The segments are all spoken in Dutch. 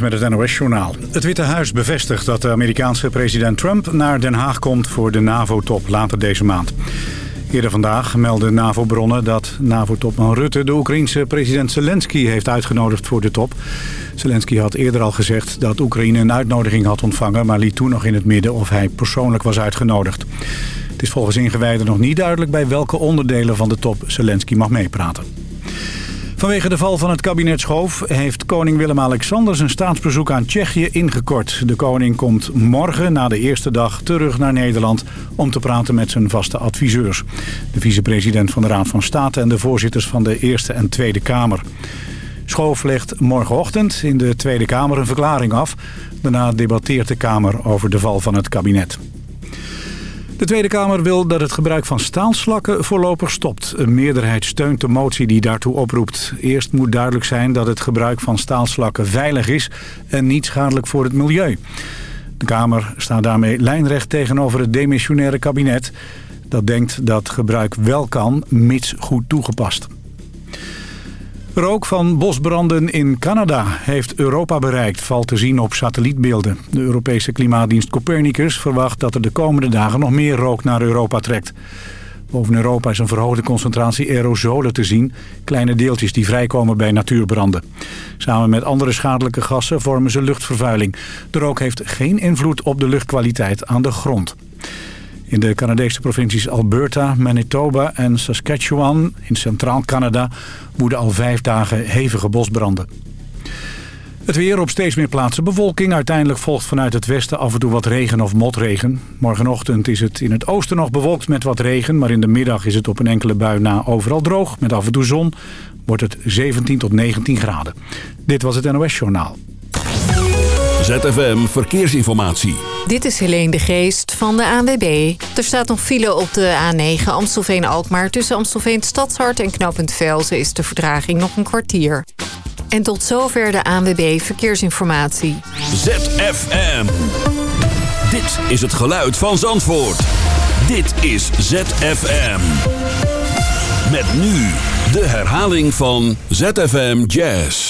met het NOS-journaal. Het Witte Huis bevestigt dat de Amerikaanse president Trump naar Den Haag komt voor de NAVO-top later deze maand. Eerder vandaag meldden NAVO-bronnen dat NAVO-topman Rutte de Oekraïense president Zelensky heeft uitgenodigd voor de top. Zelensky had eerder al gezegd dat Oekraïne een uitnodiging had ontvangen, maar liet toen nog in het midden of hij persoonlijk was uitgenodigd. Het is volgens ingewijden nog niet duidelijk bij welke onderdelen van de top Zelensky mag meepraten. Vanwege de val van het kabinet Schoof heeft koning Willem-Alexander zijn staatsbezoek aan Tsjechië ingekort. De koning komt morgen na de eerste dag terug naar Nederland om te praten met zijn vaste adviseurs. De vicepresident van de Raad van State en de voorzitters van de Eerste en Tweede Kamer. Schoof legt morgenochtend in de Tweede Kamer een verklaring af. Daarna debatteert de Kamer over de val van het kabinet. De Tweede Kamer wil dat het gebruik van staalslakken voorlopig stopt. Een meerderheid steunt de motie die daartoe oproept. Eerst moet duidelijk zijn dat het gebruik van staalslakken veilig is... en niet schadelijk voor het milieu. De Kamer staat daarmee lijnrecht tegenover het demissionaire kabinet... dat denkt dat gebruik wel kan, mits goed toegepast. Rook van bosbranden in Canada heeft Europa bereikt, valt te zien op satellietbeelden. De Europese klimaatdienst Copernicus verwacht dat er de komende dagen nog meer rook naar Europa trekt. Boven Europa is een verhoogde concentratie aerosolen te zien, kleine deeltjes die vrijkomen bij natuurbranden. Samen met andere schadelijke gassen vormen ze luchtvervuiling. De rook heeft geen invloed op de luchtkwaliteit aan de grond. In de Canadese provincies Alberta, Manitoba en Saskatchewan in centraal Canada woeden al vijf dagen hevige bosbranden. Het weer op steeds meer plaatsen bewolking. Uiteindelijk volgt vanuit het westen af en toe wat regen of motregen. Morgenochtend is het in het oosten nog bewolkt met wat regen... maar in de middag is het op een enkele bui na overal droog. Met af en toe zon wordt het 17 tot 19 graden. Dit was het NOS Journaal. ZFM Verkeersinformatie. Dit is Helene de Geest van de ANWB. Er staat nog file op de A9 Amstelveen-Alkmaar. Tussen Amstelveen Stadshart en Knooppunt Velzen is de vertraging nog een kwartier. En tot zover de ANWB Verkeersinformatie. ZFM. Dit is het geluid van Zandvoort. Dit is ZFM. Met nu de herhaling van ZFM Jazz.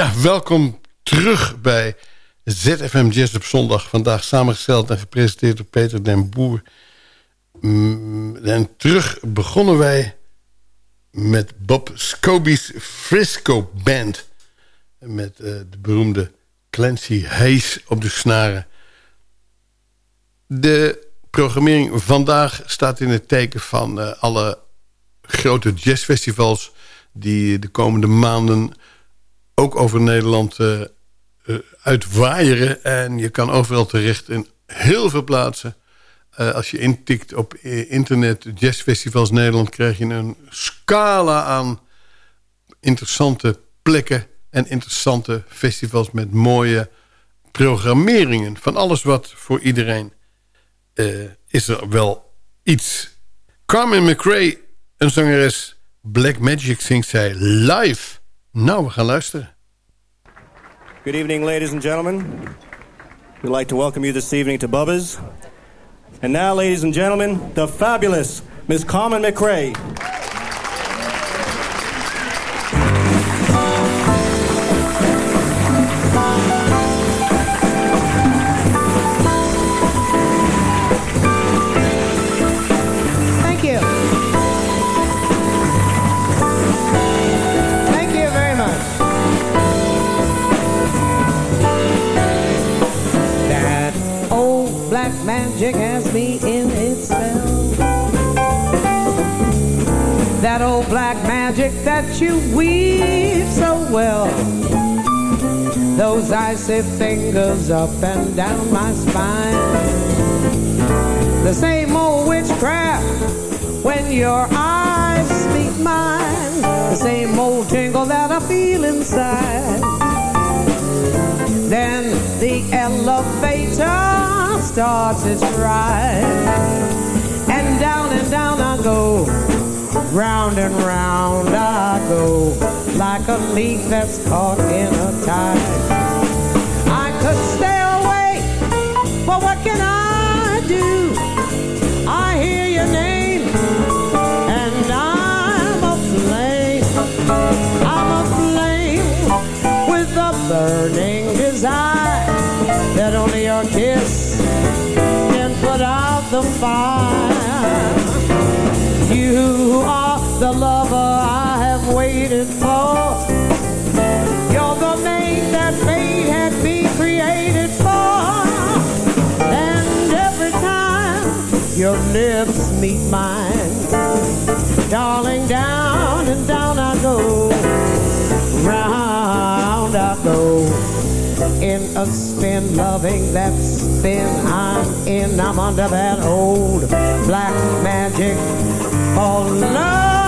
Ja, welkom terug bij ZFM Jazz op zondag. Vandaag samengesteld en gepresenteerd door Peter den Boer. Mm, en terug begonnen wij met Bob Scobie's Frisco Band. Met uh, de beroemde Clancy Hayes op de snaren. De programmering vandaag staat in het teken van uh, alle grote jazzfestivals... die de komende maanden ook over Nederland uh, uitwaaieren. En je kan overal terecht in heel veel plaatsen. Uh, als je intikt op internet jazzfestivals Nederland... krijg je een scala aan interessante plekken... en interessante festivals met mooie programmeringen. Van alles wat voor iedereen is er wel iets. Carmen McRae, een zangeres... Black Magic zingt zij live... Nou, we gaan luisteren. Good evening, ladies and gentlemen. We'd like to welcome you this evening to Bubba's. And now, ladies and gentlemen, the fabulous Miss Carmen McRae. That old black magic that you weave so well. Those icy fingers up and down my spine. The same old witchcraft when your eyes meet mine. The same old tingle that I feel inside. Then the elevator starts its ride. And down and down I go, round and round I go, like a leaf that's caught in a tide. I could stay away, but what can I do? I hear your name, and I'm aflame. I'm aflame with a burning desire that only your kiss can put out the fire. You are the lover I have waited for. You're the mate that fate had me created for. And every time your lips meet mine, darling, down and down I go, round I go in a spin, loving that spin I'm in. I'm under that old black magic called love.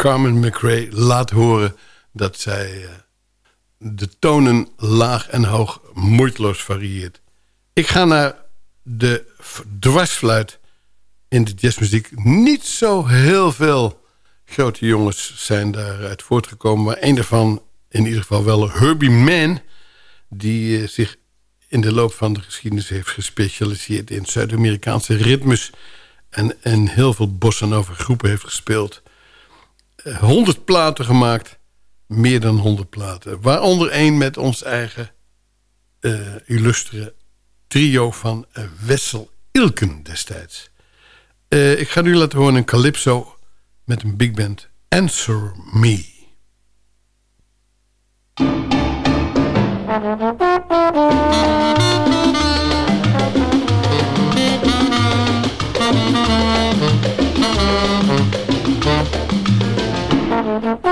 Carmen McRae laat horen dat zij uh, de tonen laag en hoog moeiteloos varieert. Ik ga naar de dwarsfluit in de jazzmuziek. Niet zo heel veel grote jongens zijn daaruit voortgekomen. Maar één daarvan, in ieder geval wel Herbie Mann... die zich in de loop van de geschiedenis heeft gespecialiseerd... in Zuid-Amerikaanse ritmes en, en heel veel bossen over groepen heeft gespeeld. 100 platen gemaakt, meer dan 100 platen. Waaronder één met ons eigen uh, illustre trio van uh, Wessel Ilken destijds. Uh, ik ga nu laten horen een calypso met een big band. Answer Me. Mm-hmm.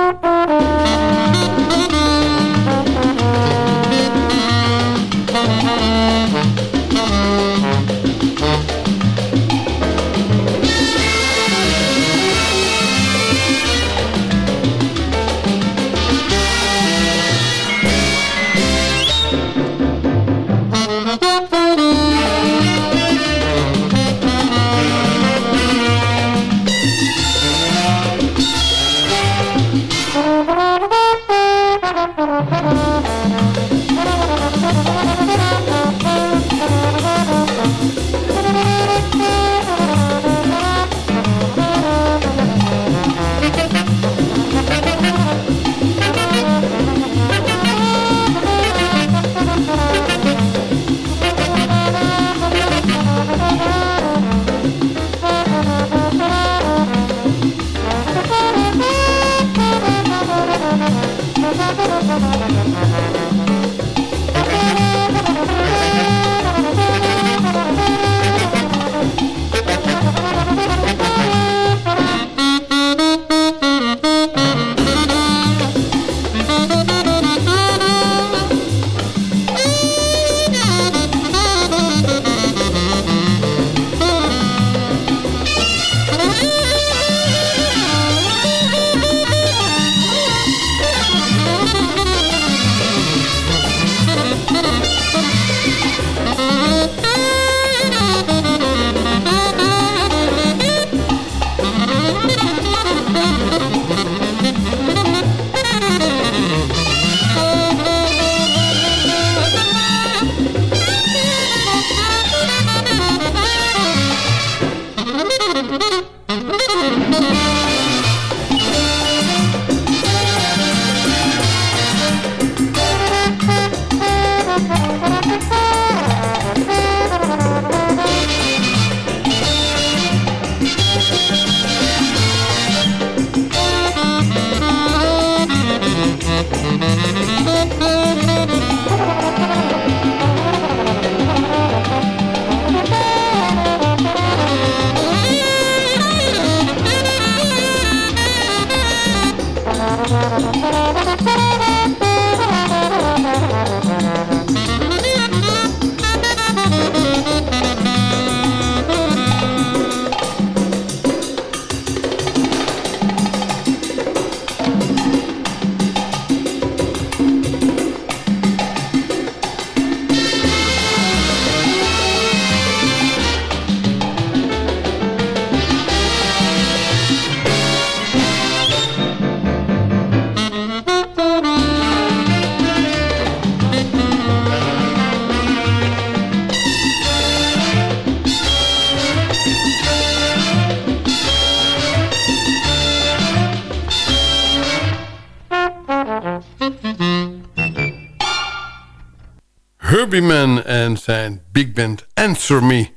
En zijn big band Answer Me.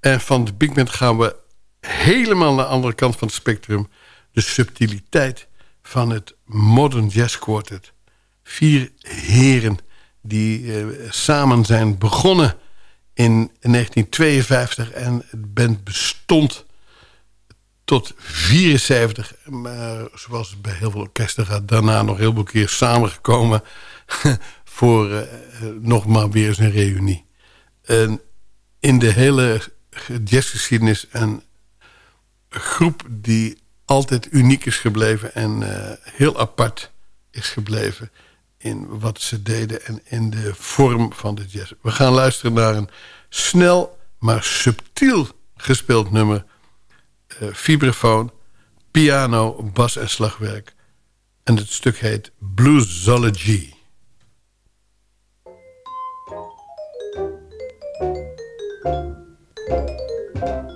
En van de big band gaan we helemaal naar de andere kant van het spectrum. De subtiliteit van het Modern Jazz Quartet. Vier heren die eh, samen zijn begonnen in 1952. En het band bestond tot 74. Maar zoals bij heel veel orkesten gaat... daarna nog heel veel keer samengekomen... voor uh, nog maar weer eens een reunie. En in de hele jazzgeschiedenis een groep die altijd uniek is gebleven... en uh, heel apart is gebleven in wat ze deden... en in de vorm van de jazz. We gaan luisteren naar een snel maar subtiel gespeeld nummer... Uh, vibrafoon, piano, bas en slagwerk. En het stuk heet Bluesology. Modern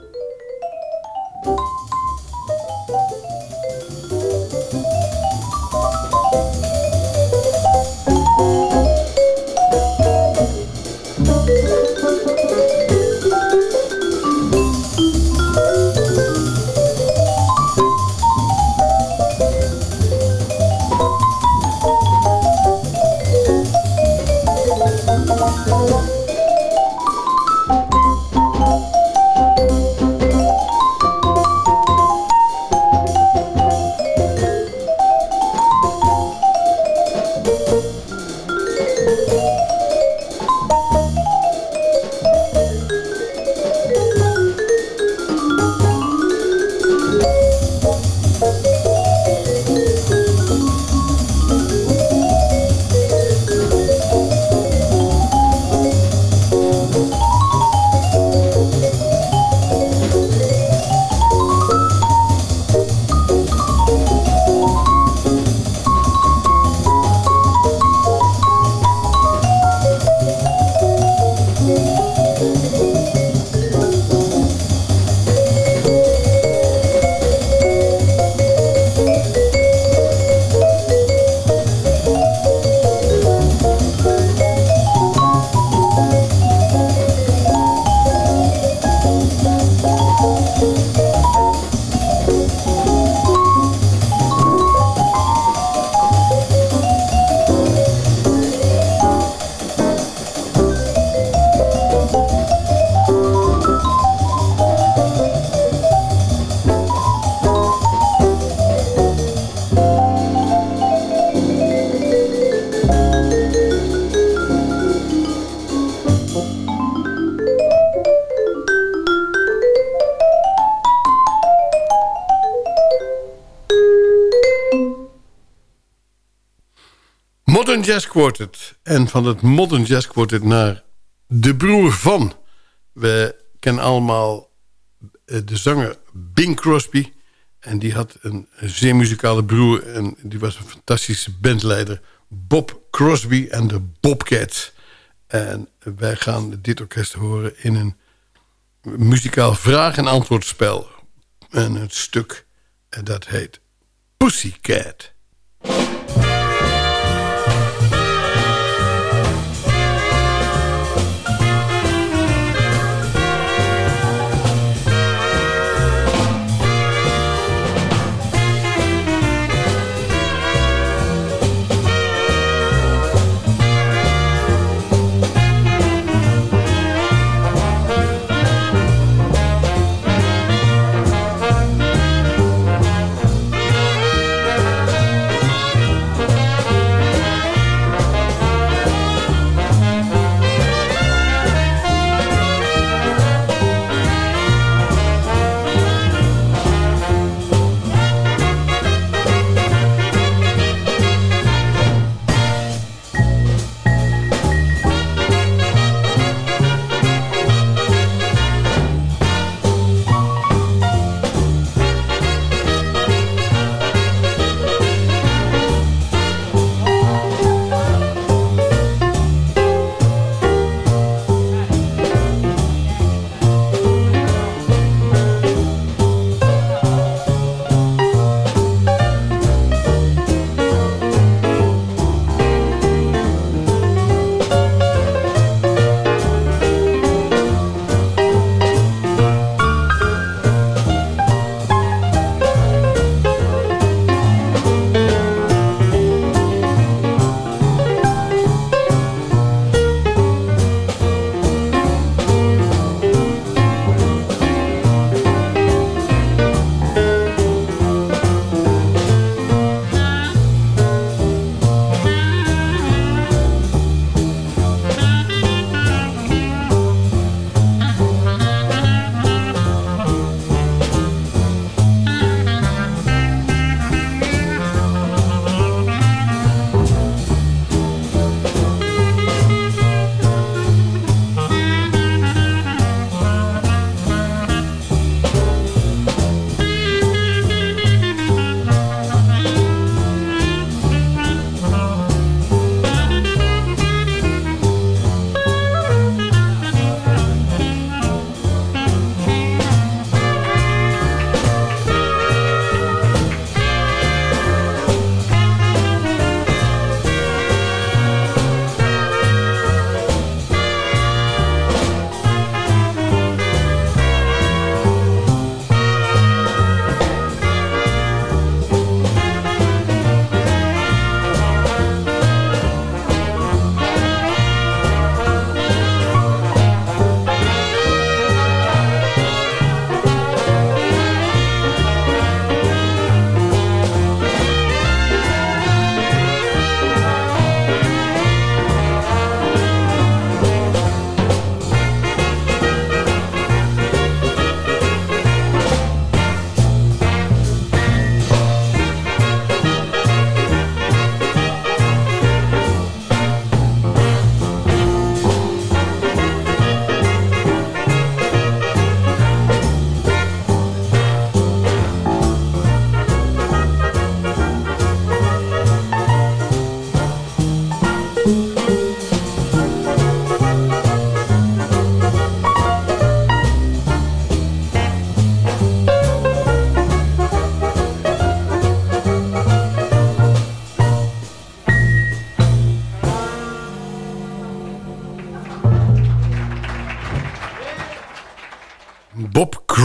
Jazz. En van het Modern Jazz Quartet naar de broer van. We kennen allemaal eh, de zanger Bing Crosby. En die had een zeer muzikale broer. En die was een fantastische bandleider. Bob Crosby en de Bobcats. En wij gaan dit orkest horen in een muzikaal vraag- en antwoordspel. En het stuk dat heet Pussycat.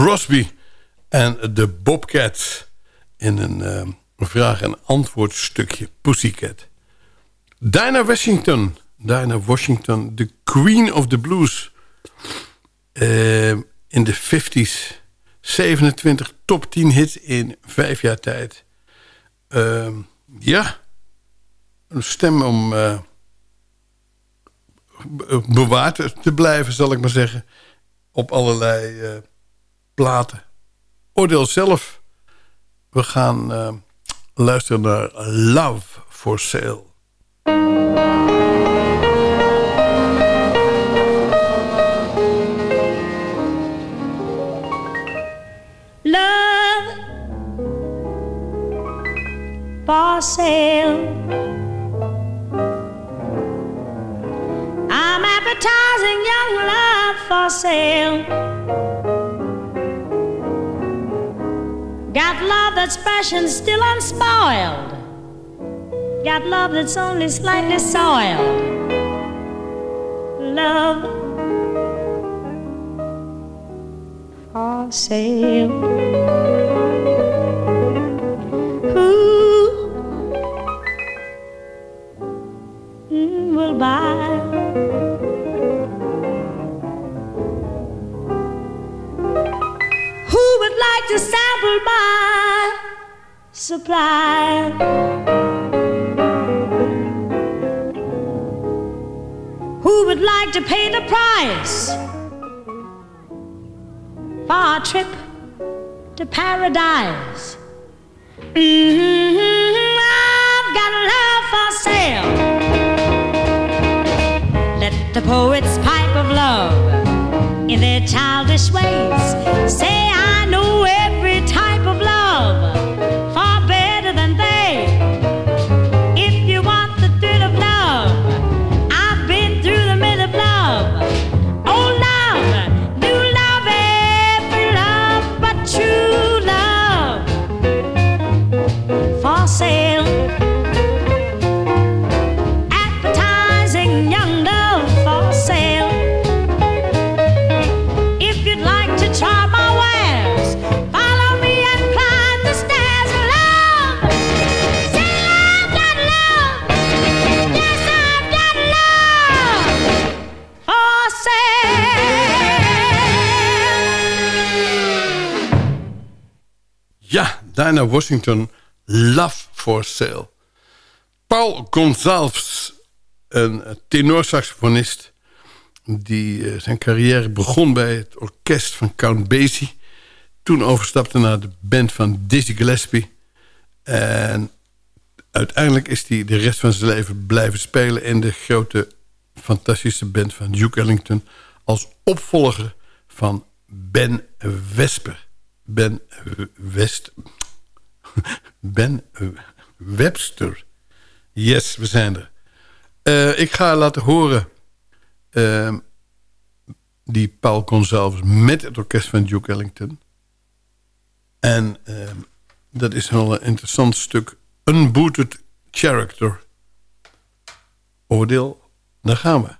Crosby en de Bobcats in een uh, vraag- en antwoord stukje Pussycat. Dinah Washington, Dinah Washington, de Queen of the Blues. Uh, in de 50s, 27 top 10 hits in vijf jaar tijd. Uh, ja, een stem om uh, bewaard te blijven, zal ik maar zeggen. Op allerlei platen. Oordeel zelf. We gaan uh, luisteren naar Love for Sale. Love for sale. I'm advertising young love for sale. Got love that's fresh and still unspoiled. Got love that's only slightly soiled. Love for sale. Who will buy? To sample my supply. Who would like to pay the price for a trip to paradise? Mm-hmm, I've got a love for sale. Let the poets pipe of love in their childish ways say Washington, Love for Sale. Paul Gonzalves, een tenorsaxofonist... die eh, zijn carrière begon bij het orkest van Count Basie... toen overstapte naar de band van Dizzy Gillespie... en uiteindelijk is hij de rest van zijn leven blijven spelen... in de grote, fantastische band van Duke Ellington... als opvolger van Ben Wesper. Ben West... Ben eh, Webster. Yes, we zijn er. Eh, ik ga laten horen... Ehm, die Paul Gonsalves met het orkest van Duke Ellington. En ehm, dat is een heel interessant stuk. Unbooted Character. Oordeel, daar gaan we.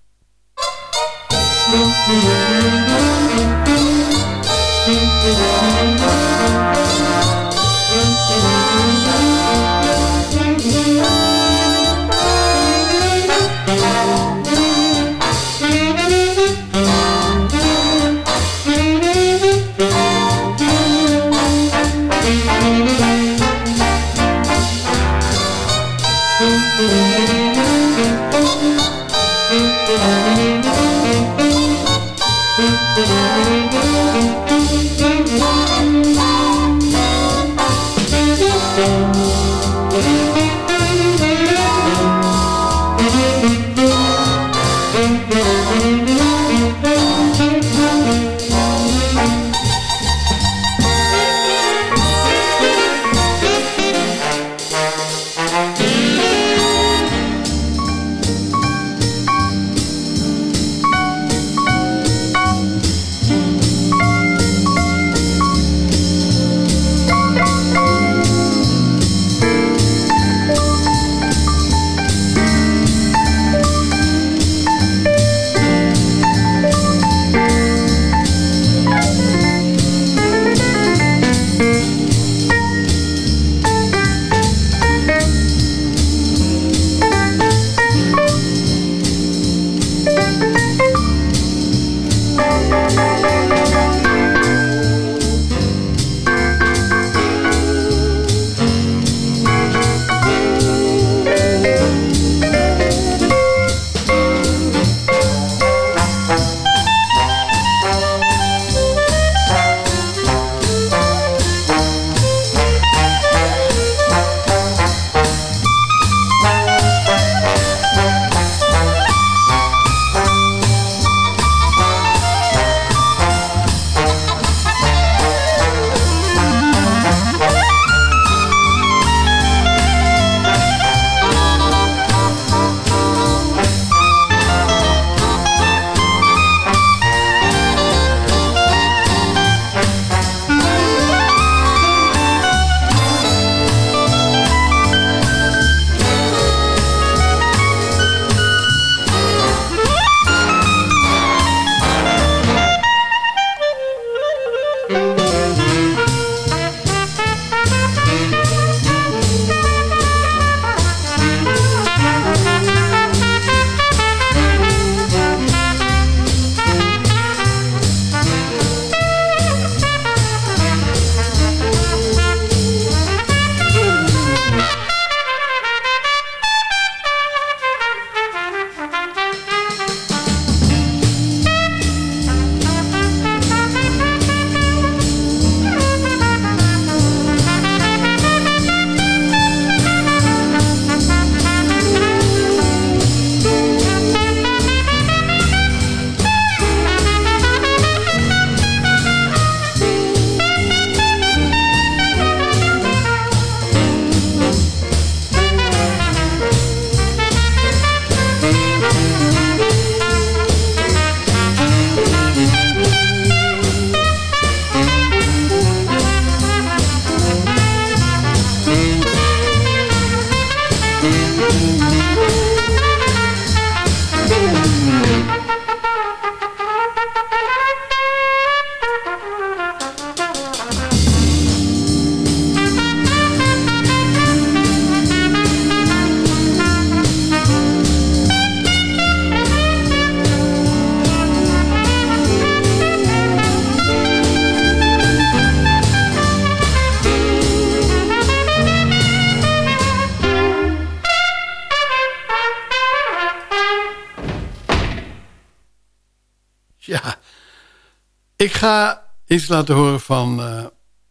Ik ga iets laten horen van uh,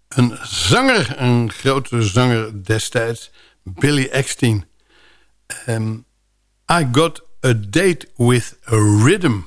een zanger, een grote zanger destijds, Billy Eckstein. Um, I got a date with a rhythm.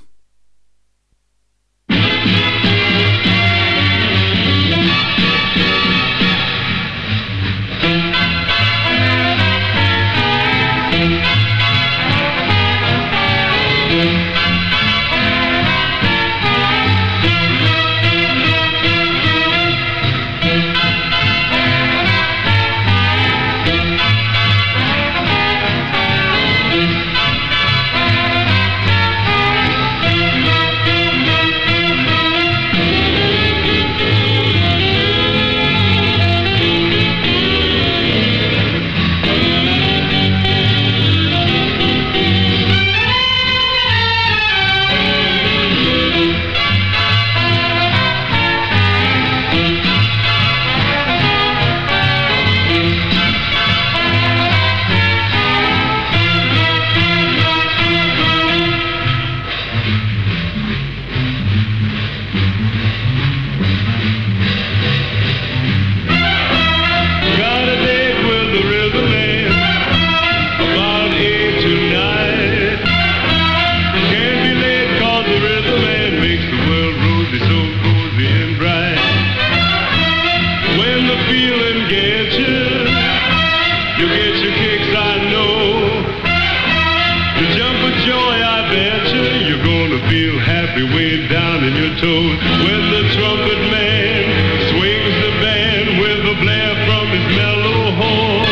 goes with the trumpet man, swings the band with the blare from his mellow horn.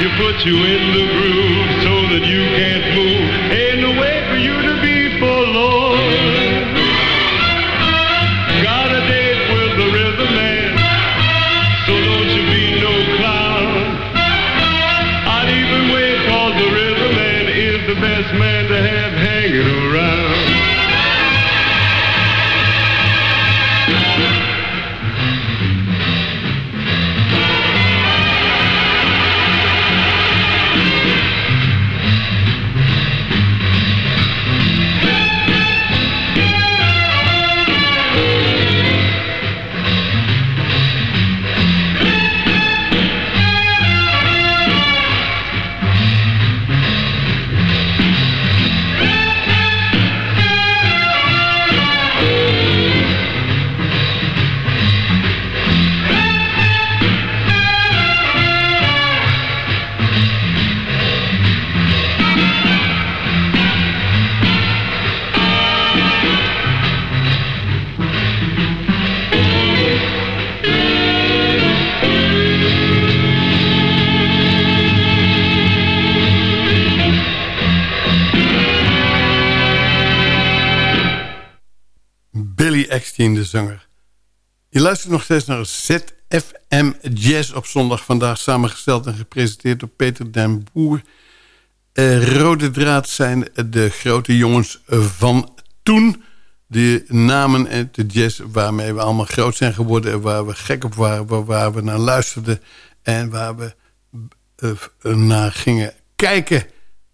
He puts you in the groove so that you can. De zanger. Je luistert nog steeds naar ZFM Jazz op zondag. Vandaag samengesteld en gepresenteerd door Peter den Boer. Uh, rode draad zijn de grote jongens van toen. De namen en de jazz waarmee we allemaal groot zijn geworden... en waar we gek op waren, waar we naar luisterden... en waar we uh, naar gingen kijken...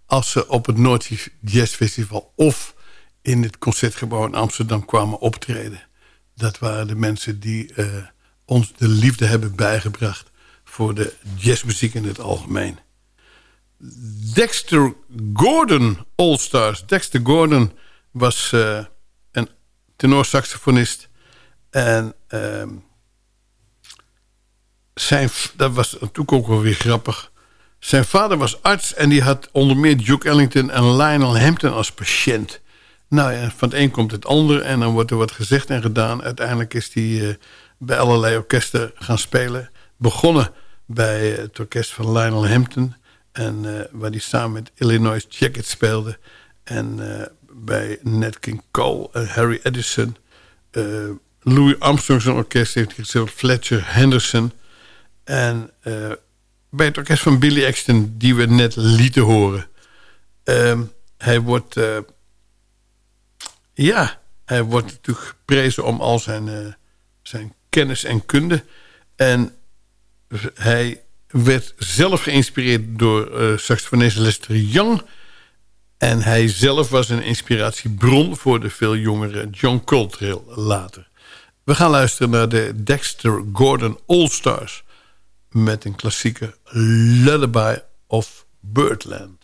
als ze op het Noordse Jazz Festival... of in het Concertgebouw in Amsterdam kwamen optreden dat waren de mensen die uh, ons de liefde hebben bijgebracht... voor de jazzmuziek in het algemeen. Dexter Gordon All-Stars. Dexter Gordon was uh, een tenorsaxofonist. En uh, zijn, dat was natuurlijk ook wel weer grappig. Zijn vader was arts en die had onder meer Duke Ellington en Lionel Hampton als patiënt. Nou ja, van het een komt het ander en dan wordt er wat gezegd en gedaan. Uiteindelijk is hij uh, bij allerlei orkesten gaan spelen. Begonnen bij het orkest van Lionel Hampton. En uh, waar hij samen met Illinois Jacket speelde. En bij Nat King Cole en Harry Edison. Louis Armstrong orkest heeft gespeeld. Fletcher Henderson. En bij het orkest van Billy Exton die we net lieten horen. Ehm, hij wordt ja, hij wordt natuurlijk geprezen om al zijn, uh, zijn kennis en kunde. En hij werd zelf geïnspireerd door uh, saxofonist Lester Young. En hij zelf was een inspiratiebron voor de veel jongere John Coltrane later. We gaan luisteren naar de Dexter Gordon All-Stars... met een klassieke Lullaby of Birdland.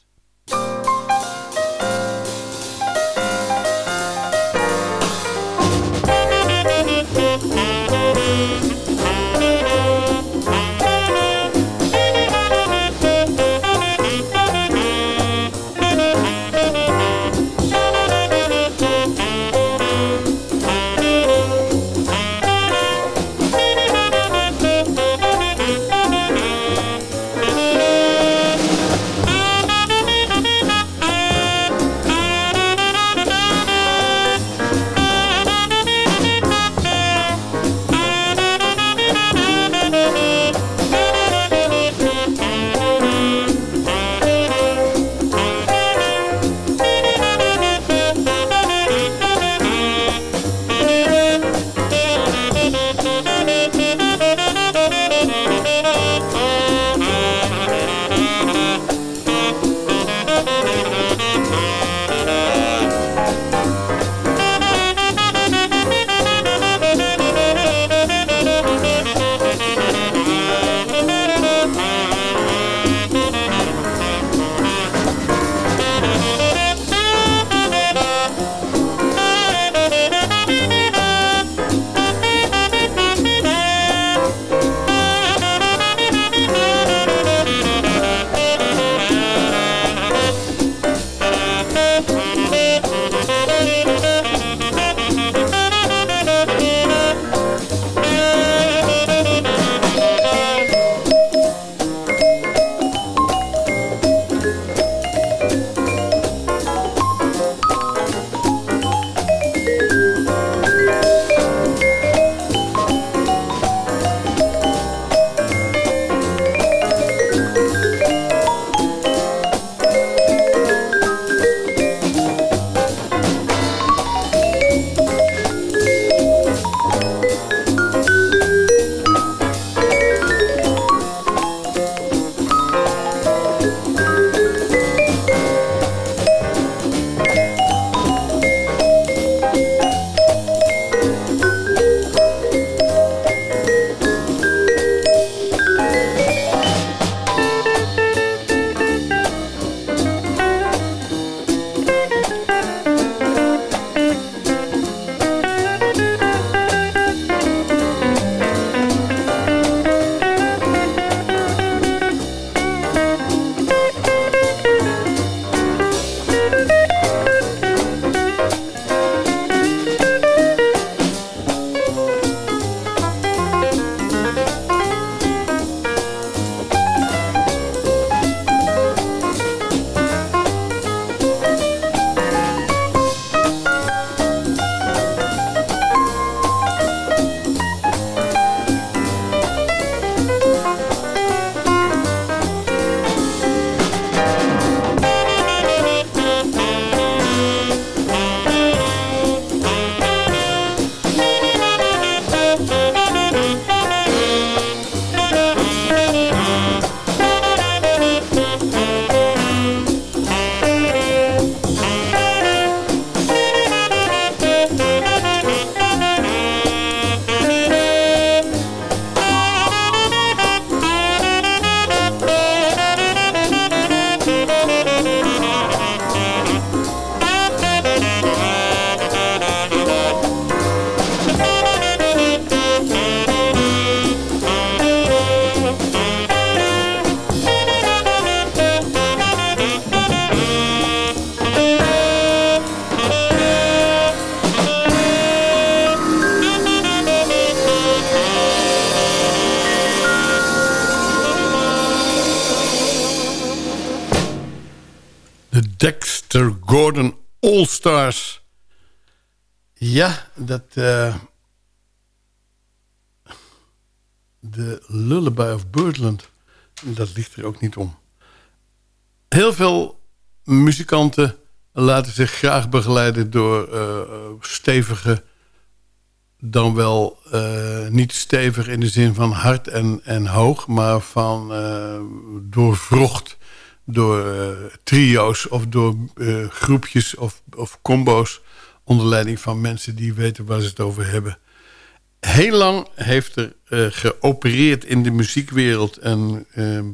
All-Stars. Ja, dat... Uh, de Lullaby of Birdland. Dat ligt er ook niet om. Heel veel muzikanten laten zich graag begeleiden door uh, stevige... dan wel uh, niet stevig in de zin van hard en, en hoog... maar van doorvrocht door uh, trio's of door uh, groepjes of, of combo's... onder leiding van mensen die weten waar ze het over hebben. Heel lang heeft er uh, geopereerd in de muziekwereld... een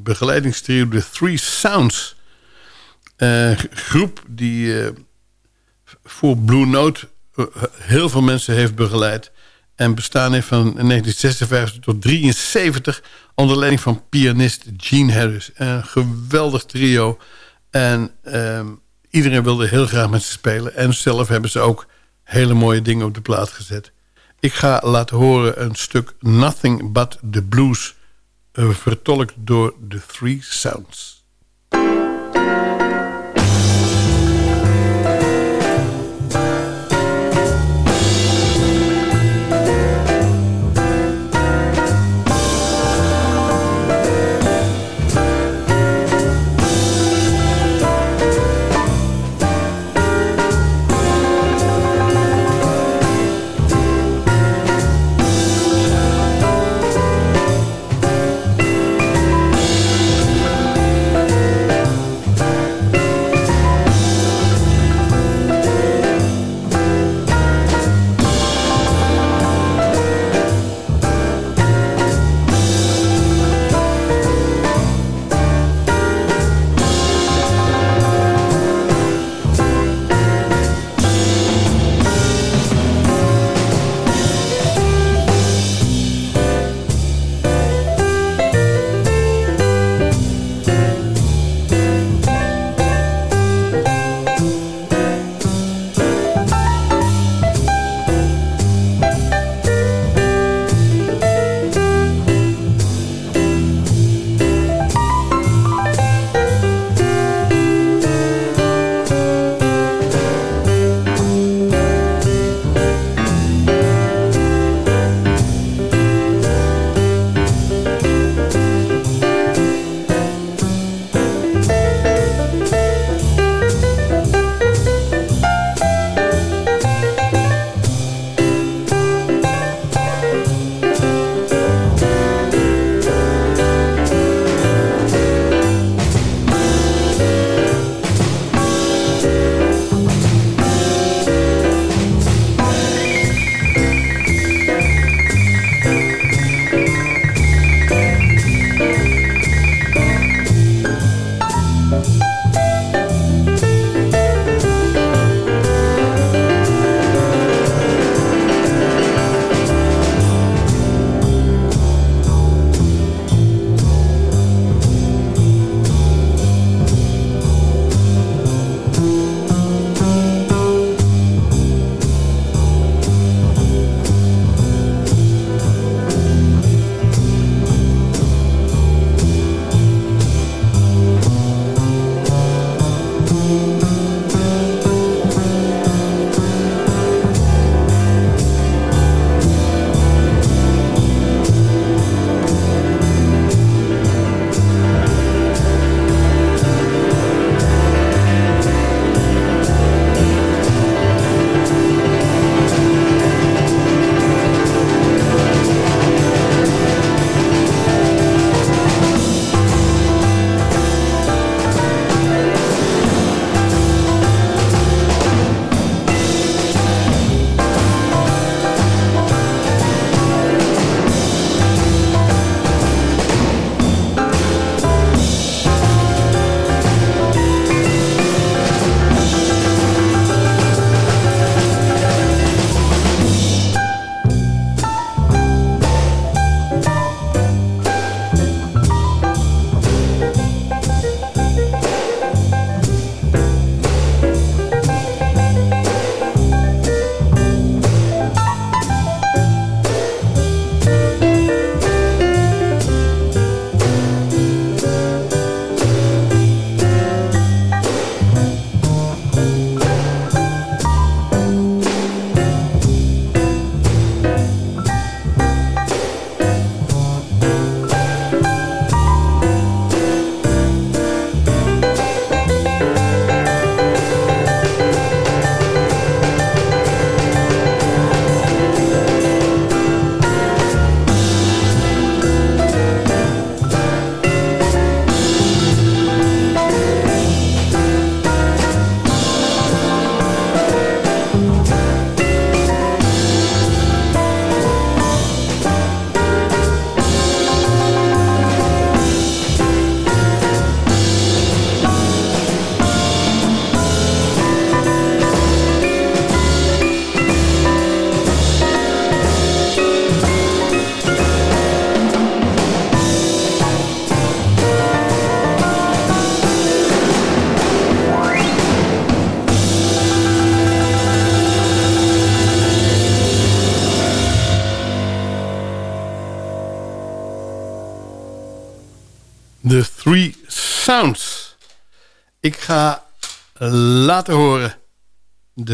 begeleidingstrio, de Three Sounds. groep die voor Blue Note heel veel mensen heeft begeleid... en bestaan heeft van 1956 tot 1973 onder leiding van pianist Gene Harris. Een geweldig trio. En ehm, iedereen wilde heel graag met ze spelen. En zelf hebben ze ook hele mooie dingen op de plaat gezet. Ik ga laten horen een stuk Nothing But The Blues... Uh, vertolkt door The Three Sounds.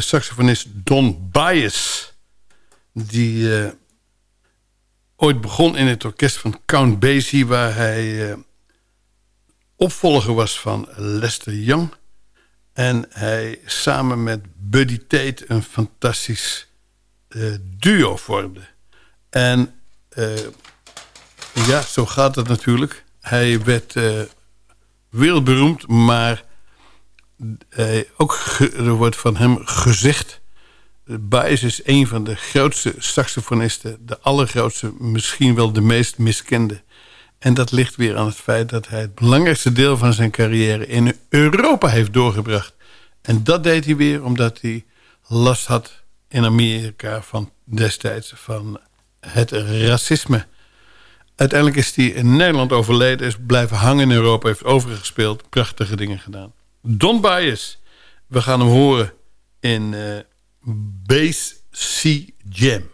De saxofonist Don Bias... die uh, ooit begon in het orkest van Count Basie... waar hij uh, opvolger was van Lester Young... en hij samen met Buddy Tate een fantastisch uh, duo vormde. En ja, zo gaat het natuurlijk. Hij werd wereldberoemd, maar uh, ook er wordt van hem gezegd... Baez is een van de grootste saxofonisten. De allergrootste, misschien wel de meest miskende. En dat ligt weer aan het feit dat hij het belangrijkste deel van zijn carrière... in Europa heeft doorgebracht. En dat deed hij weer omdat hij last had in Amerika van destijds... van het racisme. Uiteindelijk is hij in Nederland overleden, is blijven hangen in Europa... heeft overgespeeld, prachtige dingen gedaan. Don Bias. We gaan hem horen in uh, Bass C Jam.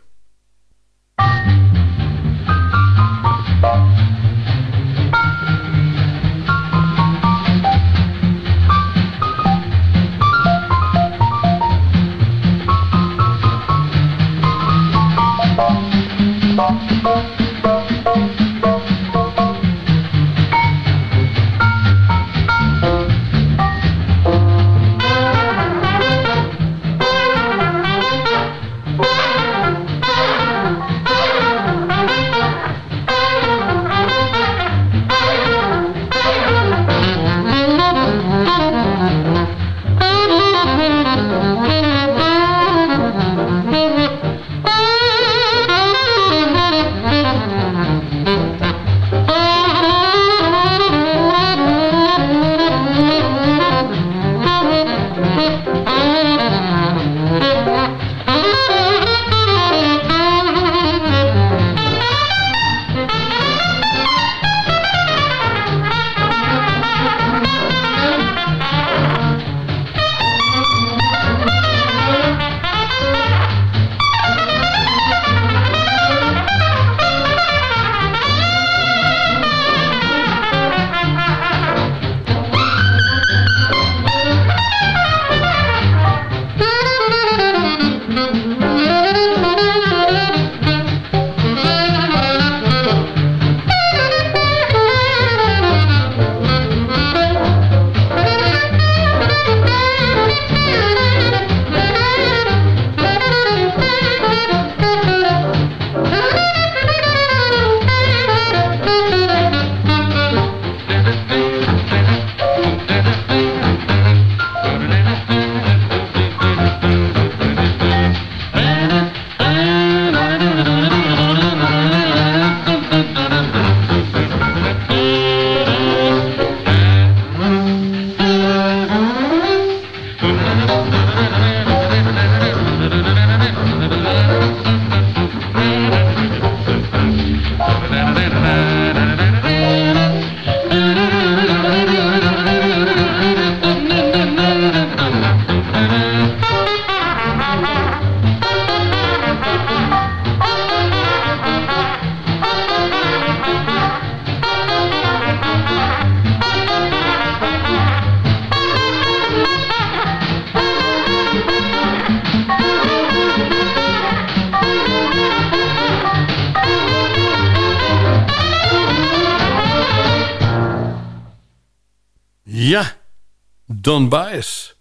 Bias.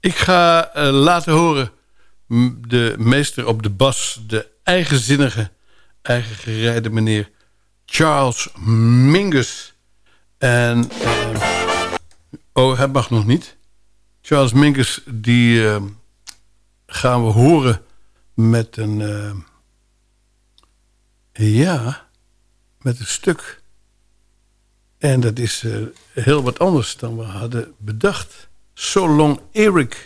Ik ga uh, laten horen de meester op de bas... de eigenzinnige, gereide meneer Charles Mingus. En... Uh, oh, hij mag nog niet. Charles Mingus, die uh, gaan we horen met een... ja, met een stuk... En dat is heel wat anders dan we hadden bedacht. So Long Eric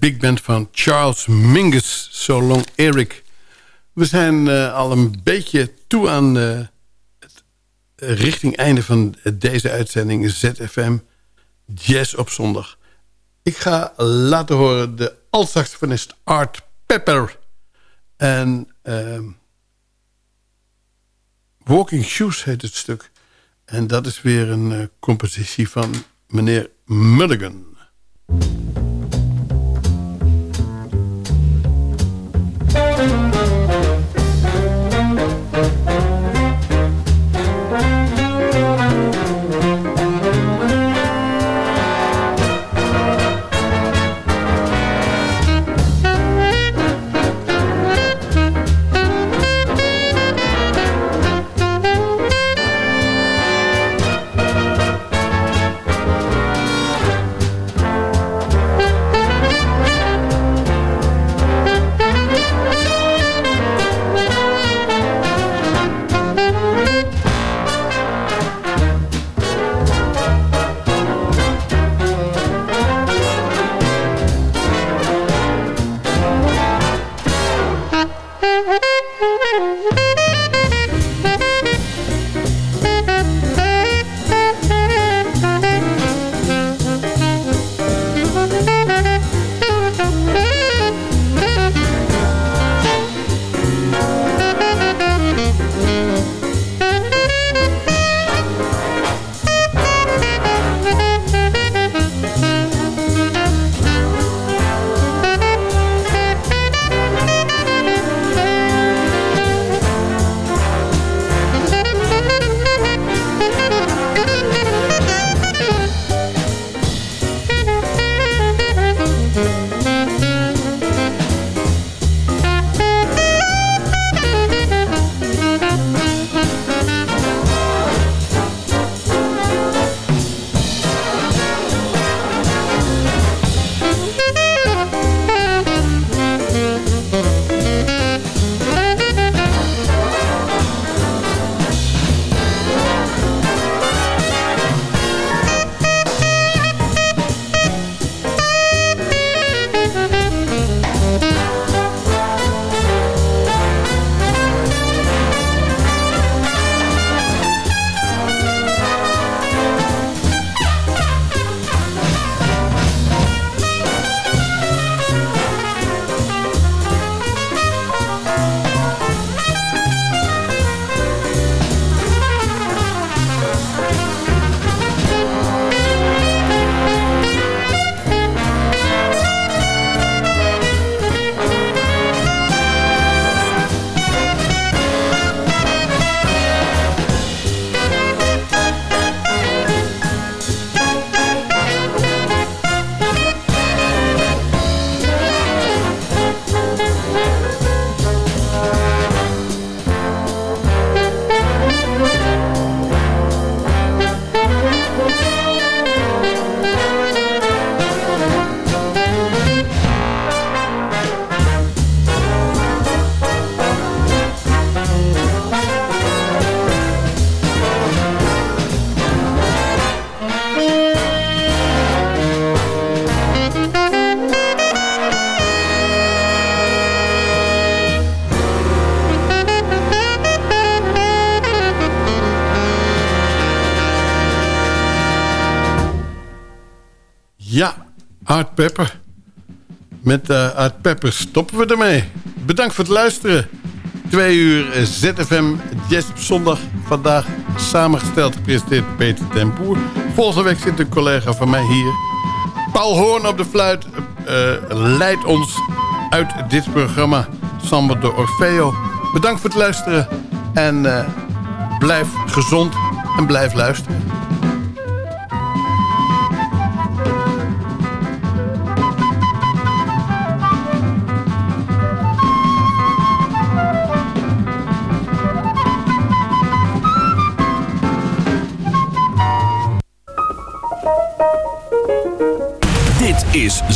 big band van Charles Mingus, So Long Eric. We zijn uh, al een beetje toe aan uh, het richting einde van deze uitzending ZFM Jazz op zondag. Ik ga laten horen de altsaxofonist Art Pepper en uh, Walking Shoes heet het stuk. En dat is weer een uh, compositie van meneer Mulligan. Pepper. Met uh, Art Pepper stoppen we ermee. Bedankt voor het luisteren. Twee uur ZFM Jazz zondag. Vandaag samengesteld gepresenteerd Peter ten Boer. Volgende week zit een collega van mij hier. Paul Hoorn op de fluit uh, leidt ons uit dit programma. Samba de Orfeo. Bedankt voor het luisteren. En blijf gezond en blijf luisteren.